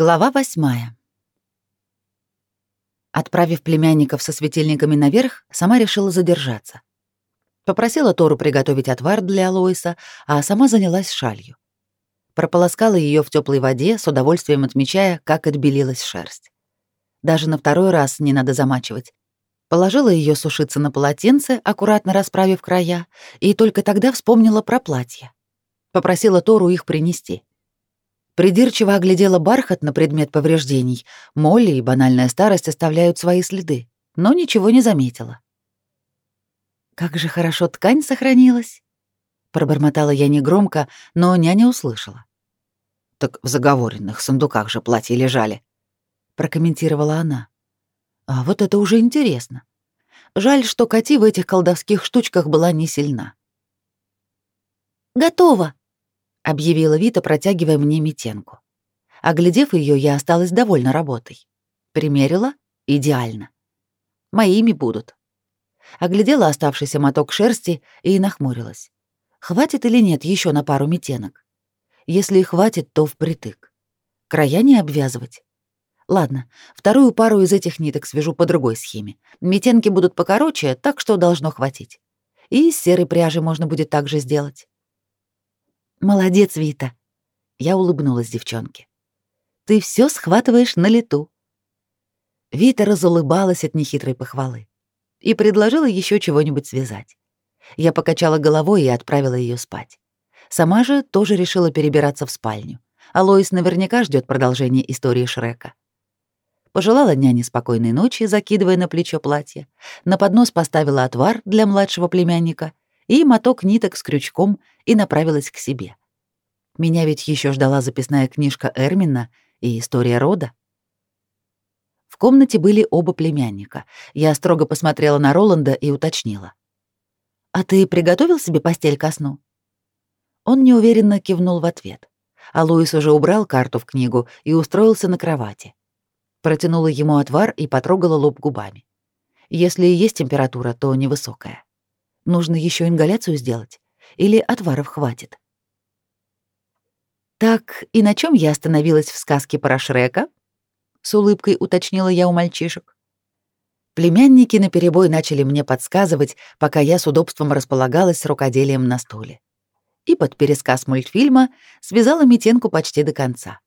Глава восьмая. Отправив племянников со светильниками наверх, сама решила задержаться. Попросила Тору приготовить отвар для Лоиса, а сама занялась шалью. Прополоскала ее в теплой воде, с удовольствием отмечая, как отбелилась шерсть. Даже на второй раз не надо замачивать. Положила ее сушиться на полотенце, аккуратно расправив края, и только тогда вспомнила про платье. Попросила Тору их принести. Придирчиво оглядела бархат на предмет повреждений. Молли и банальная старость оставляют свои следы, но ничего не заметила. «Как же хорошо ткань сохранилась!» Пробормотала я негромко, но няня услышала. «Так в заговоренных сундуках же платья лежали», — прокомментировала она. «А вот это уже интересно. Жаль, что Кати в этих колдовских штучках была не сильна». «Готово!» Объявила Вита, протягивая мне метенку. Оглядев ее, я осталась довольна работой. Примерила — идеально. Моими будут. Оглядела оставшийся моток шерсти и нахмурилась. Хватит или нет еще на пару метенок? Если хватит, то впритык. Края не обвязывать. Ладно, вторую пару из этих ниток свяжу по другой схеме. Метенки будут покороче, так что должно хватить. И из серой пряжи можно будет так же сделать. Молодец, Вита. Я улыбнулась девчонке. Ты все схватываешь на лету. Вита разулыбалась от нехитрой похвалы и предложила еще чего-нибудь связать. Я покачала головой и отправила ее спать. Сама же тоже решила перебираться в спальню. А Лоис наверняка ждет продолжения истории Шрека. Пожелала няне спокойной ночи, закидывая на плечо платье. На поднос поставила отвар для младшего племянника и моток ниток с крючком и направилась к себе. Меня ведь еще ждала записная книжка Эрмина и история рода. В комнате были оба племянника. Я строго посмотрела на Роланда и уточнила. «А ты приготовил себе постель ко сну?» Он неуверенно кивнул в ответ. А Луис уже убрал карту в книгу и устроился на кровати. Протянула ему отвар и потрогала лоб губами. Если и есть температура, то невысокая. Нужно еще ингаляцию сделать? Или отваров хватит? «Так, и на чем я остановилась в сказке про Шрека?» — с улыбкой уточнила я у мальчишек. Племянники наперебой начали мне подсказывать, пока я с удобством располагалась с рукоделием на стуле. И под пересказ мультфильма связала Митенку почти до конца.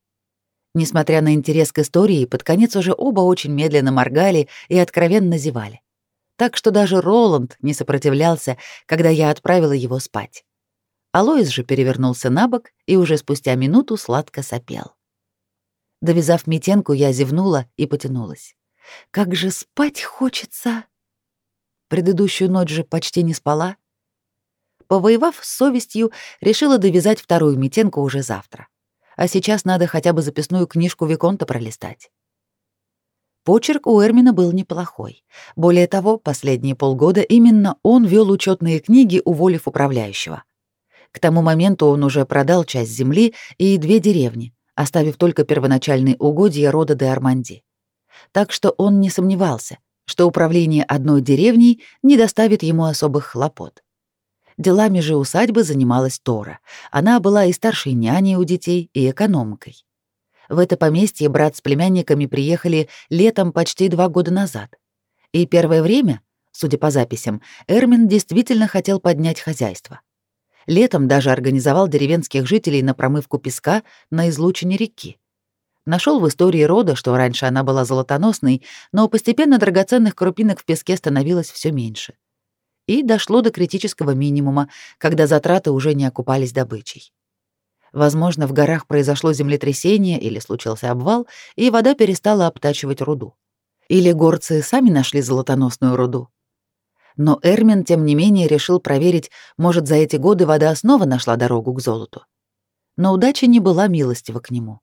Несмотря на интерес к истории, под конец уже оба очень медленно моргали и откровенно зевали так что даже Роланд не сопротивлялся, когда я отправила его спать. Алоис же перевернулся на бок и уже спустя минуту сладко сопел. Довязав метенку, я зевнула и потянулась. Как же спать хочется! Предыдущую ночь же почти не спала. Повоевав с совестью, решила довязать вторую метенку уже завтра. А сейчас надо хотя бы записную книжку Виконта пролистать. Почерк у Эрмина был неплохой. Более того, последние полгода именно он вел учетные книги, уволив управляющего. К тому моменту он уже продал часть земли и две деревни, оставив только первоначальные угодья рода де Арманди. Так что он не сомневался, что управление одной деревней не доставит ему особых хлопот. Делами же усадьбы занималась Тора. Она была и старшей няней у детей, и экономкой. В это поместье брат с племянниками приехали летом почти два года назад. И первое время, судя по записям, Эрмин действительно хотел поднять хозяйство. Летом даже организовал деревенских жителей на промывку песка на излучине реки. Нашел в истории рода, что раньше она была золотоносной, но постепенно драгоценных крупинок в песке становилось все меньше. И дошло до критического минимума, когда затраты уже не окупались добычей. Возможно, в горах произошло землетрясение или случился обвал, и вода перестала обтачивать руду. Или горцы сами нашли золотоносную руду. Но Эрмин, тем не менее, решил проверить, может, за эти годы вода снова нашла дорогу к золоту. Но удача не была милостива к нему.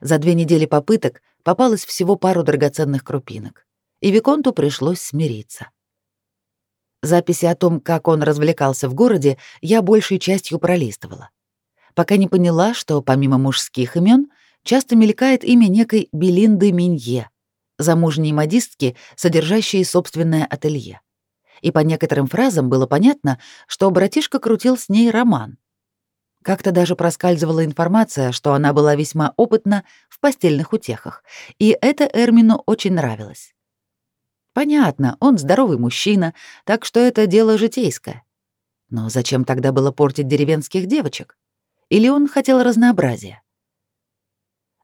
За две недели попыток попалось всего пару драгоценных крупинок, и Виконту пришлось смириться. Записи о том, как он развлекался в городе, я большей частью пролистывала пока не поняла, что помимо мужских имен часто мелькает имя некой Белинды Минье, замужней модистки, содержащей собственное ателье. И по некоторым фразам было понятно, что братишка крутил с ней роман. Как-то даже проскальзывала информация, что она была весьма опытна в постельных утехах, и это Эрмину очень нравилось. Понятно, он здоровый мужчина, так что это дело житейское. Но зачем тогда было портить деревенских девочек? Или он хотел разнообразия?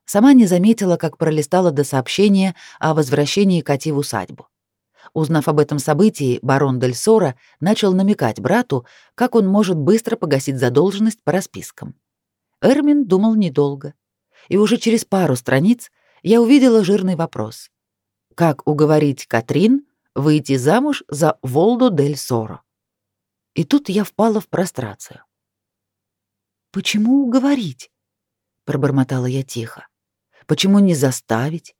Сама не заметила, как пролистала до сообщения о возвращении Кати в усадьбу. Узнав об этом событии, барон Дель Сора начал намекать брату, как он может быстро погасить задолженность по распискам. Эрмин думал недолго. И уже через пару страниц я увидела жирный вопрос. Как уговорить Катрин выйти замуж за Волдо Дель Соро? И тут я впала в прострацию. «Почему уговорить?» — пробормотала я тихо. «Почему не заставить?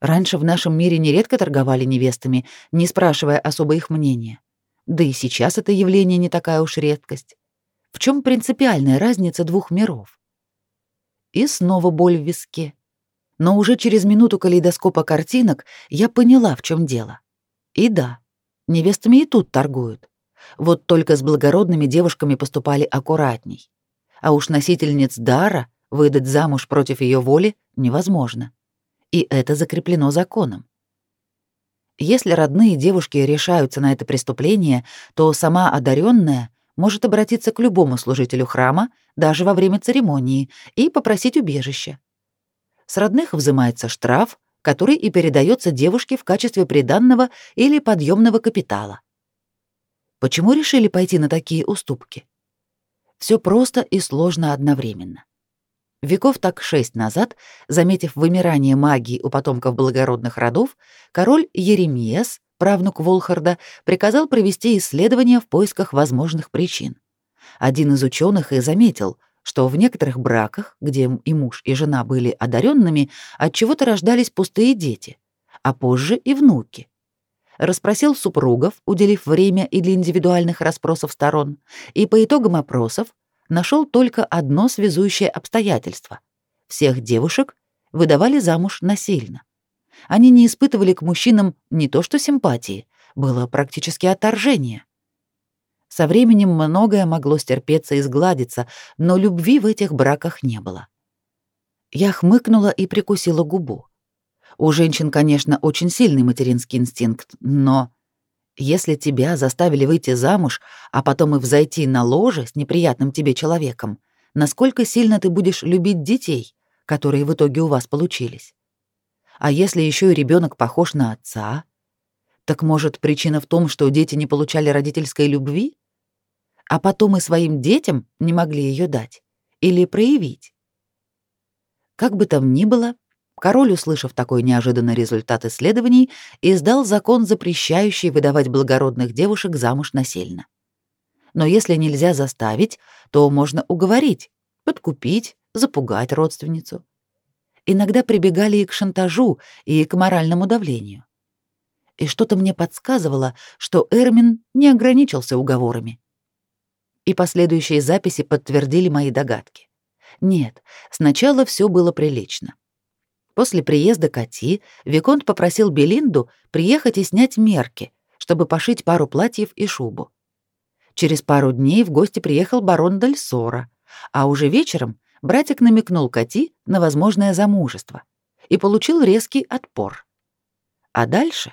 Раньше в нашем мире нередко торговали невестами, не спрашивая особо их мнения. Да и сейчас это явление не такая уж редкость. В чем принципиальная разница двух миров? И снова боль в виске. Но уже через минуту калейдоскопа картинок я поняла, в чем дело. И да, невестами и тут торгуют. Вот только с благородными девушками поступали аккуратней. А уж носительниц дара выдать замуж против ее воли невозможно и это закреплено законом. Если родные девушки решаются на это преступление, то сама одаренная может обратиться к любому служителю храма, даже во время церемонии, и попросить убежища. С родных взимается штраф, который и передается девушке в качестве приданного или подъемного капитала. Почему решили пойти на такие уступки? Все просто и сложно одновременно. Веков так шесть назад, заметив вымирание магии у потомков благородных родов, король Еремиас, правнук Волхарда, приказал провести исследования в поисках возможных причин. Один из ученых и заметил, что в некоторых браках, где и муж, и жена были одаренными, от чего-то рождались пустые дети, а позже и внуки. Расспросил супругов, уделив время и для индивидуальных расспросов сторон, и по итогам опросов нашел только одно связующее обстоятельство. Всех девушек выдавали замуж насильно. Они не испытывали к мужчинам не то что симпатии, было практически отторжение. Со временем многое могло стерпеться и сгладиться, но любви в этих браках не было. Я хмыкнула и прикусила губу. У женщин, конечно, очень сильный материнский инстинкт, но если тебя заставили выйти замуж, а потом и взойти на ложе с неприятным тебе человеком, насколько сильно ты будешь любить детей, которые в итоге у вас получились? А если еще и ребенок похож на отца? Так может, причина в том, что дети не получали родительской любви? А потом и своим детям не могли ее дать или проявить? Как бы там ни было, Король, услышав такой неожиданный результат исследований, издал закон, запрещающий выдавать благородных девушек замуж насильно. Но если нельзя заставить, то можно уговорить, подкупить, запугать родственницу. Иногда прибегали и к шантажу, и к моральному давлению. И что-то мне подсказывало, что Эрмин не ограничился уговорами. И последующие записи подтвердили мои догадки. Нет, сначала все было прилично. После приезда Кати Виконт попросил Белинду приехать и снять мерки, чтобы пошить пару платьев и шубу. Через пару дней в гости приехал барон Дальсора, а уже вечером братик намекнул Кати на возможное замужество и получил резкий отпор. А дальше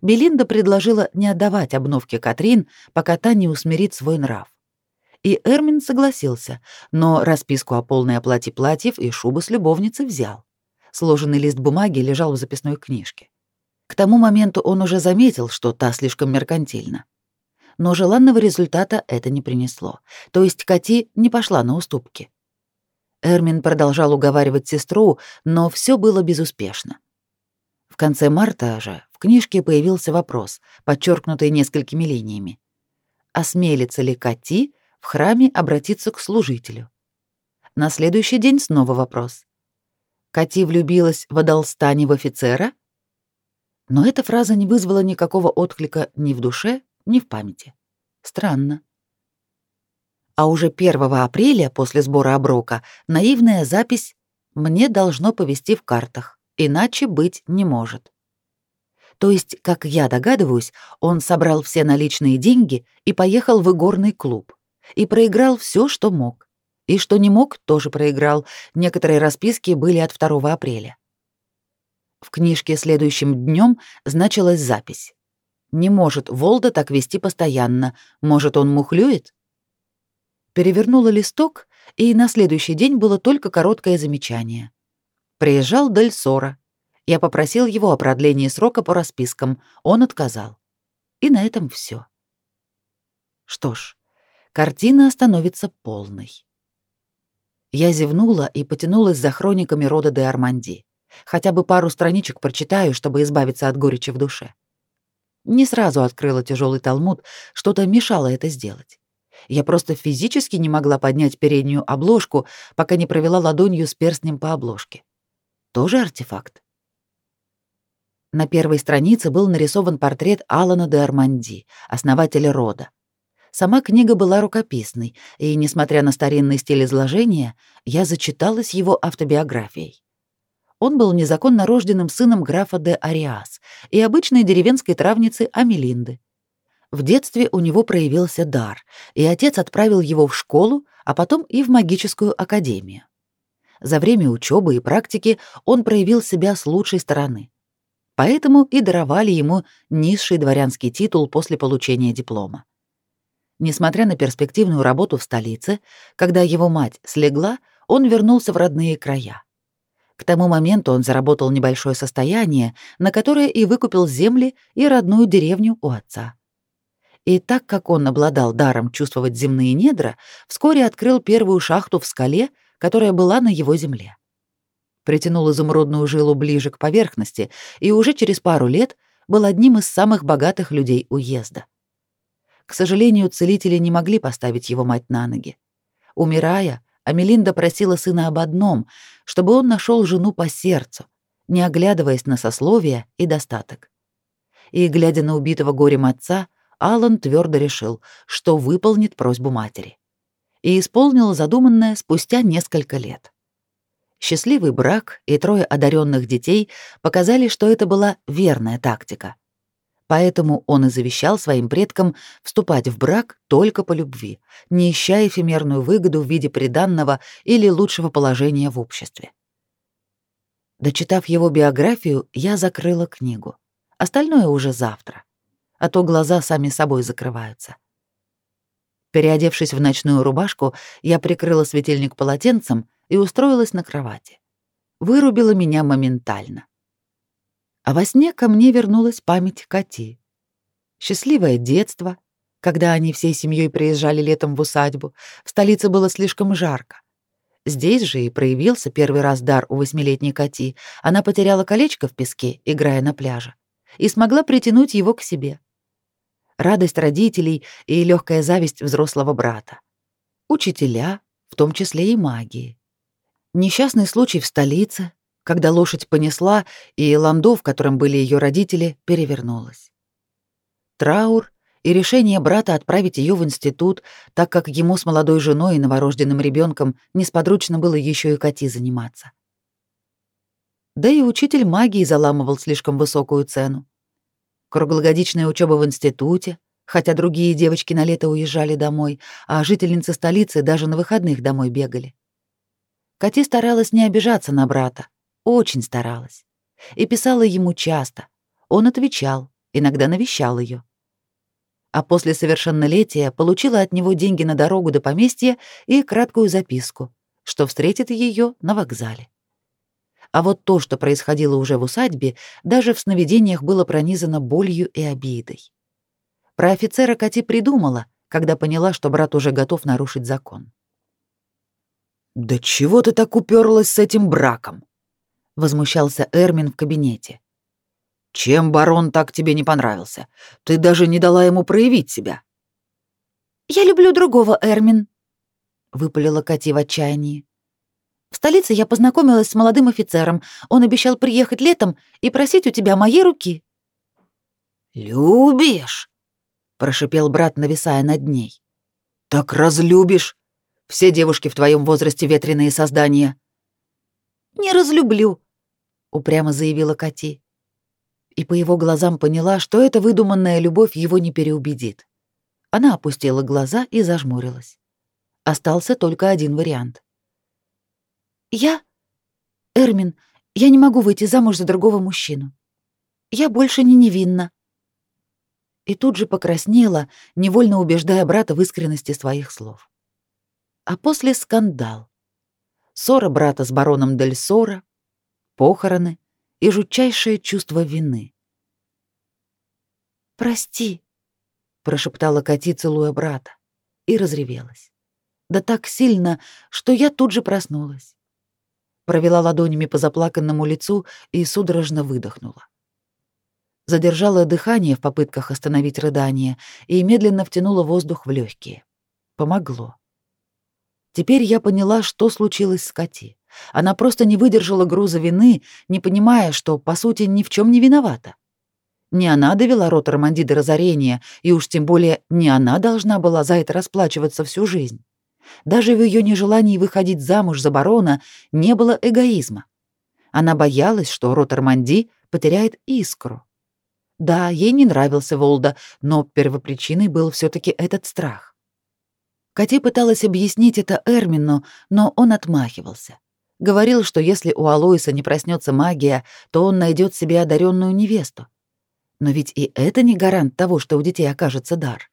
Белинда предложила не отдавать обновки Катрин, пока та не усмирит свой нрав. И Эрмин согласился, но расписку о полной оплате платьев и шубы с любовницы взял. Сложенный лист бумаги лежал в записной книжке. К тому моменту он уже заметил, что та слишком меркантильна. Но желанного результата это не принесло. То есть Кати не пошла на уступки. Эрмин продолжал уговаривать сестру, но все было безуспешно. В конце марта же в книжке появился вопрос, подчеркнутый несколькими линиями. Осмелится ли Кати в храме обратиться к служителю? На следующий день снова вопрос. Кати влюбилась в Адалстане в офицера? Но эта фраза не вызвала никакого отклика ни в душе, ни в памяти. Странно. А уже 1 апреля, после сбора оброка, наивная запись «Мне должно повести в картах, иначе быть не может». То есть, как я догадываюсь, он собрал все наличные деньги и поехал в игорный клуб и проиграл все, что мог. И что не мог, тоже проиграл. Некоторые расписки были от 2 апреля. В книжке следующим днем значилась запись. Не может Волда так вести постоянно. Может, он мухлюет? Перевернула листок, и на следующий день было только короткое замечание. Приезжал Дель Сора. Я попросил его о продлении срока по распискам. Он отказал. И на этом все. Что ж, картина становится полной. Я зевнула и потянулась за хрониками рода де Арманди. Хотя бы пару страничек прочитаю, чтобы избавиться от горечи в душе. Не сразу открыла тяжелый талмуд, что-то мешало это сделать. Я просто физически не могла поднять переднюю обложку, пока не провела ладонью с перстнем по обложке. Тоже артефакт. На первой странице был нарисован портрет Алана де Арманди, основателя рода. Сама книга была рукописной, и, несмотря на старинный стиль изложения, я зачиталась его автобиографией. Он был незаконно рожденным сыном графа де Ариас и обычной деревенской травницы Амелинды. В детстве у него проявился дар, и отец отправил его в школу, а потом и в магическую академию. За время учебы и практики он проявил себя с лучшей стороны. Поэтому и даровали ему низший дворянский титул после получения диплома. Несмотря на перспективную работу в столице, когда его мать слегла, он вернулся в родные края. К тому моменту он заработал небольшое состояние, на которое и выкупил земли и родную деревню у отца. И так как он обладал даром чувствовать земные недра, вскоре открыл первую шахту в скале, которая была на его земле. Притянул изумрудную жилу ближе к поверхности и уже через пару лет был одним из самых богатых людей уезда. К сожалению, целители не могли поставить его мать на ноги. Умирая, Амелинда просила сына об одном, чтобы он нашел жену по сердцу, не оглядываясь на сословие и достаток. И, глядя на убитого горем отца, Алан твердо решил, что выполнит просьбу матери. И исполнил задуманное спустя несколько лет. Счастливый брак и трое одаренных детей показали, что это была верная тактика — Поэтому он и завещал своим предкам вступать в брак только по любви, не ища эфемерную выгоду в виде приданного или лучшего положения в обществе. Дочитав его биографию, я закрыла книгу. Остальное уже завтра, а то глаза сами собой закрываются. Переодевшись в ночную рубашку, я прикрыла светильник полотенцем и устроилась на кровати. Вырубила меня моментально. А во сне ко мне вернулась память Кати. Счастливое детство, когда они всей семьей приезжали летом в усадьбу, в столице было слишком жарко. Здесь же и проявился первый раз дар у восьмилетней Кати. Она потеряла колечко в песке, играя на пляже, и смогла притянуть его к себе. Радость родителей и легкая зависть взрослого брата. Учителя, в том числе и магии. Несчастный случай в столице, когда лошадь понесла, и ландо, в котором были ее родители, перевернулась. Траур и решение брата отправить ее в институт, так как ему с молодой женой и новорожденным ребенком несподручно было еще и коти заниматься. Да и учитель магии заламывал слишком высокую цену. Круглогодичная учеба в институте, хотя другие девочки на лето уезжали домой, а жительницы столицы даже на выходных домой бегали. Кати старалась не обижаться на брата, очень старалась. И писала ему часто. Он отвечал, иногда навещал ее. А после совершеннолетия получила от него деньги на дорогу до поместья и краткую записку, что встретит ее на вокзале. А вот то, что происходило уже в усадьбе, даже в сновидениях было пронизано болью и обидой. Про офицера Кати придумала, когда поняла, что брат уже готов нарушить закон. «Да чего ты так уперлась с этим браком?» Возмущался Эрмин в кабинете. Чем барон так тебе не понравился? Ты даже не дала ему проявить себя. Я люблю другого, Эрмин, выпалила Кати в отчаянии. В столице я познакомилась с молодым офицером. Он обещал приехать летом и просить у тебя моей руки. Любишь? прошипел брат, нависая над ней. Так разлюбишь. Все девушки в твоем возрасте ветреные создания. Не разлюблю, упрямо заявила Кати. И по его глазам поняла, что эта выдуманная любовь его не переубедит. Она опустила глаза и зажмурилась. Остался только один вариант. «Я? Эрмин, я не могу выйти замуж за другого мужчину. Я больше не невинна». И тут же покраснела, невольно убеждая брата в искренности своих слов. А после скандал. Ссора брата с бароном Дель Сора, похороны и жутчайшее чувство вины. «Прости», — прошептала Кати, целуя брата, и разревелась. Да так сильно, что я тут же проснулась. Провела ладонями по заплаканному лицу и судорожно выдохнула. Задержала дыхание в попытках остановить рыдание и медленно втянула воздух в легкие. Помогло. Теперь я поняла, что случилось с Кати. Она просто не выдержала груза вины, не понимая, что, по сути, ни в чем не виновата. Не она довела рот Романди до разорения, и уж тем более не она должна была за это расплачиваться всю жизнь. Даже в ее нежелании выходить замуж за барона не было эгоизма. Она боялась, что рот Арманди потеряет искру. Да, ей не нравился Волда, но первопричиной был все таки этот страх. Кати пыталась объяснить это Эрмину, но он отмахивался. Говорил, что если у Алоиса не проснется магия, то он найдет себе одаренную невесту. Но ведь и это не гарант того, что у детей окажется дар.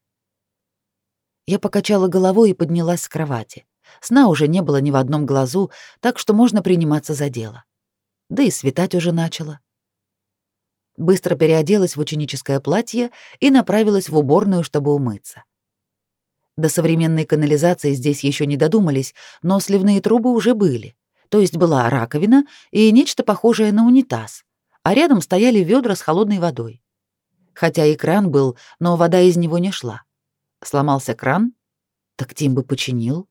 Я покачала головой и поднялась с кровати. Сна уже не было ни в одном глазу, так что можно приниматься за дело. Да и светать уже начало. Быстро переоделась в ученическое платье и направилась в уборную, чтобы умыться. До современной канализации здесь еще не додумались, но сливные трубы уже были. То есть была раковина и нечто похожее на унитаз, а рядом стояли ведра с холодной водой. Хотя и кран был, но вода из него не шла. Сломался кран? Так Тим бы починил.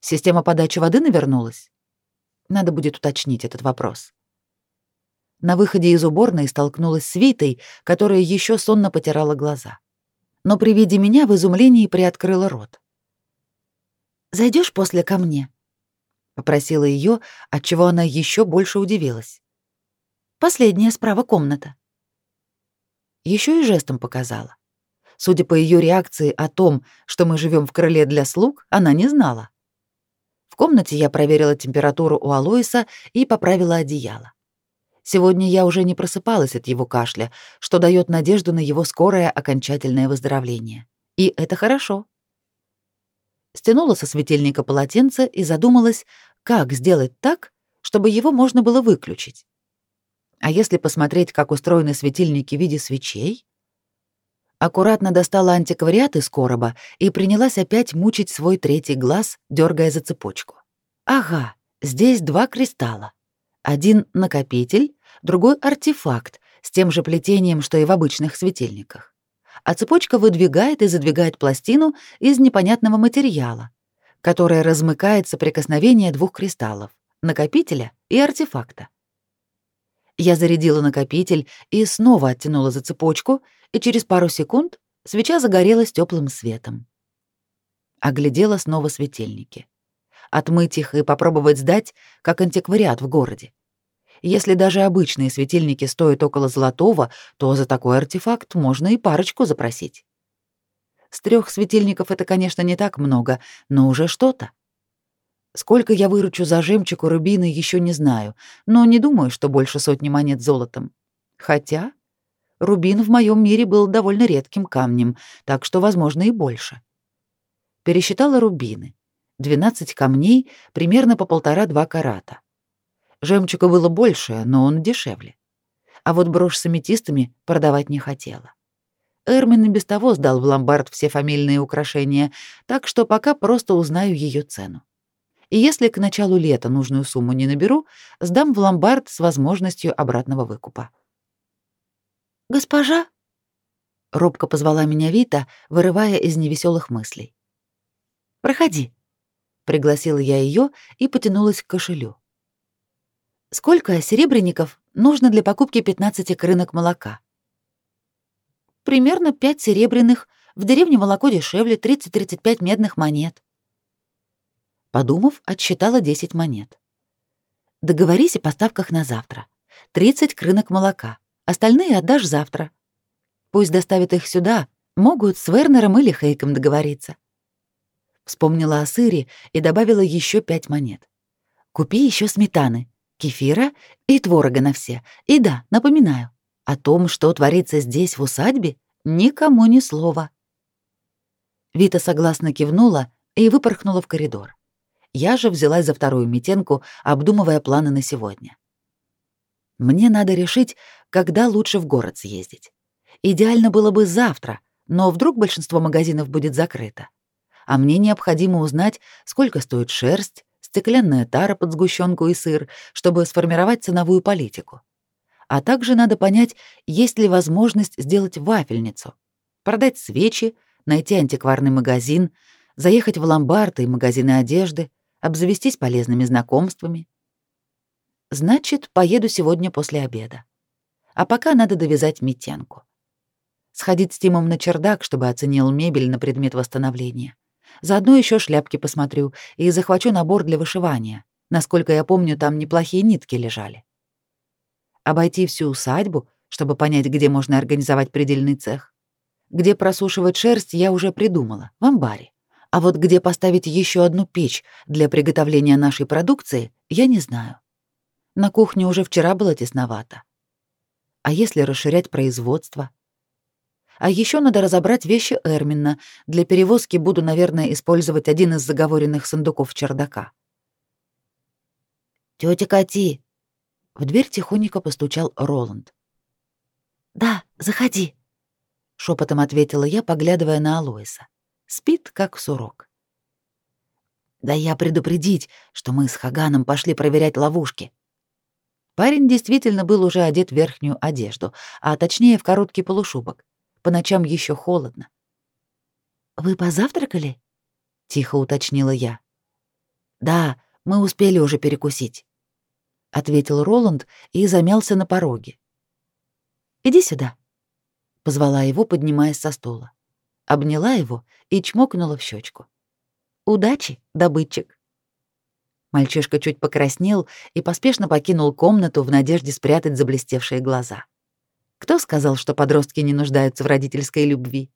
Система подачи воды навернулась? Надо будет уточнить этот вопрос. На выходе из уборной столкнулась с Витой, которая еще сонно потирала глаза. Но при виде меня в изумлении приоткрыла рот. Зайдешь после ко мне?» — попросила ее, отчего она еще больше удивилась. «Последняя справа комната». Еще и жестом показала. Судя по ее реакции о том, что мы живем в крыле для слуг, она не знала. В комнате я проверила температуру у Алоиса и поправила одеяло. Сегодня я уже не просыпалась от его кашля, что дает надежду на его скорое окончательное выздоровление. И это хорошо. Стянула со светильника полотенце и задумалась, как сделать так, чтобы его можно было выключить. А если посмотреть, как устроены светильники в виде свечей? Аккуратно достала антиквариат из короба и принялась опять мучить свой третий глаз, дергая за цепочку. Ага, здесь два кристалла. Один — накопитель, другой — артефакт с тем же плетением, что и в обычных светильниках. А цепочка выдвигает и задвигает пластину из непонятного материала, которая размыкает соприкосновение двух кристаллов — накопителя и артефакта. Я зарядила накопитель и снова оттянула за цепочку, и через пару секунд свеча загорелась теплым светом. Оглядела снова светильники. Отмыть их и попробовать сдать, как антиквариат в городе. Если даже обычные светильники стоят около золотого, то за такой артефакт можно и парочку запросить. С трех светильников это, конечно, не так много, но уже что-то. Сколько я выручу за жемчуг у рубины, еще не знаю, но не думаю, что больше сотни монет золотом. Хотя рубин в моем мире был довольно редким камнем, так что, возможно, и больше. Пересчитала рубины. 12 камней, примерно по полтора-два карата. Жемчуга было больше, но он дешевле. А вот брошь с аметистами продавать не хотела. Эрмин и без того сдал в ломбард все фамильные украшения, так что пока просто узнаю ее цену и если к началу лета нужную сумму не наберу, сдам в ломбард с возможностью обратного выкупа. «Госпожа?» — робко позвала меня Вита, вырывая из невеселых мыслей. «Проходи», — пригласила я ее и потянулась к кошелю. «Сколько серебряников нужно для покупки 15 крынок молока?» «Примерно 5 серебряных. В деревне молоко дешевле, 30-35 медных монет». Подумав, отсчитала 10 монет. Договорись о поставках на завтра. 30 крынок молока. Остальные отдашь завтра. Пусть доставят их сюда. Могут с Вернером или Хейком договориться. Вспомнила о сыре и добавила еще пять монет. Купи еще сметаны, кефира и творога на все. И да, напоминаю, о том, что творится здесь, в усадьбе, никому ни слова. Вита согласно кивнула и выпорхнула в коридор. Я же взялась за вторую метенку, обдумывая планы на сегодня. Мне надо решить, когда лучше в город съездить. Идеально было бы завтра, но вдруг большинство магазинов будет закрыто. А мне необходимо узнать, сколько стоит шерсть, стеклянная тара под сгущенку и сыр, чтобы сформировать ценовую политику. А также надо понять, есть ли возможность сделать вафельницу, продать свечи, найти антикварный магазин, заехать в ломбарды и магазины одежды, обзавестись полезными знакомствами. Значит, поеду сегодня после обеда. А пока надо довязать метенку. Сходить с Тимом на чердак, чтобы оценил мебель на предмет восстановления. Заодно еще шляпки посмотрю и захвачу набор для вышивания. Насколько я помню, там неплохие нитки лежали. Обойти всю усадьбу, чтобы понять, где можно организовать предельный цех. Где просушивать шерсть, я уже придумала, в амбаре. А вот где поставить еще одну печь для приготовления нашей продукции, я не знаю. На кухне уже вчера было тесновато. А если расширять производство? А еще надо разобрать вещи Эрмина. Для перевозки буду, наверное, использовать один из заговоренных сундуков чердака. Тетя Кати!» В дверь тихонько постучал Роланд. «Да, заходи», — шепотом ответила я, поглядывая на Алоиса спит как сурок. Да я предупредить, что мы с Хаганом пошли проверять ловушки. Парень действительно был уже одет в верхнюю одежду, а точнее в короткий полушубок. По ночам еще холодно. «Вы позавтракали?» — тихо уточнила я. «Да, мы успели уже перекусить», — ответил Роланд и замялся на пороге. «Иди сюда», — позвала его, поднимаясь со стула обняла его и чмокнула в щечку. «Удачи, добытчик!» Мальчишка чуть покраснел и поспешно покинул комнату в надежде спрятать заблестевшие глаза. Кто сказал, что подростки не нуждаются в родительской любви?